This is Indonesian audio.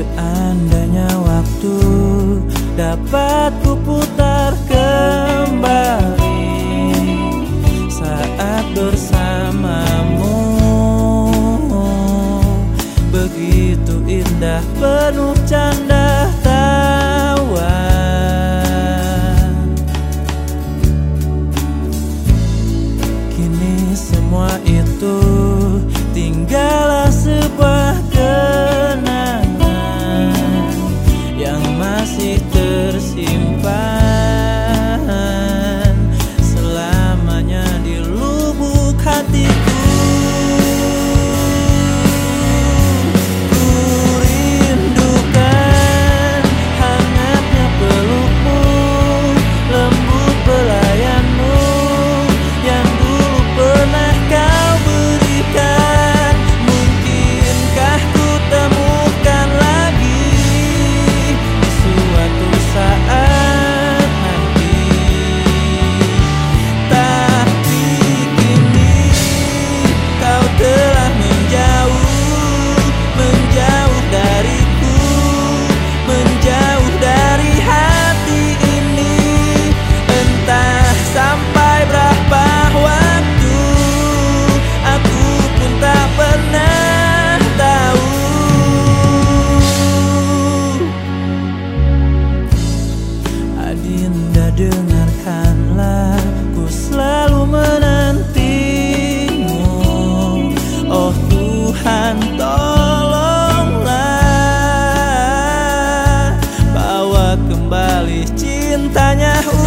Seandainya waktu dapat kuputar kembali Saat bersamamu Begitu indah penuh canda tawa. Kini semua itu tinggal alih cintanya.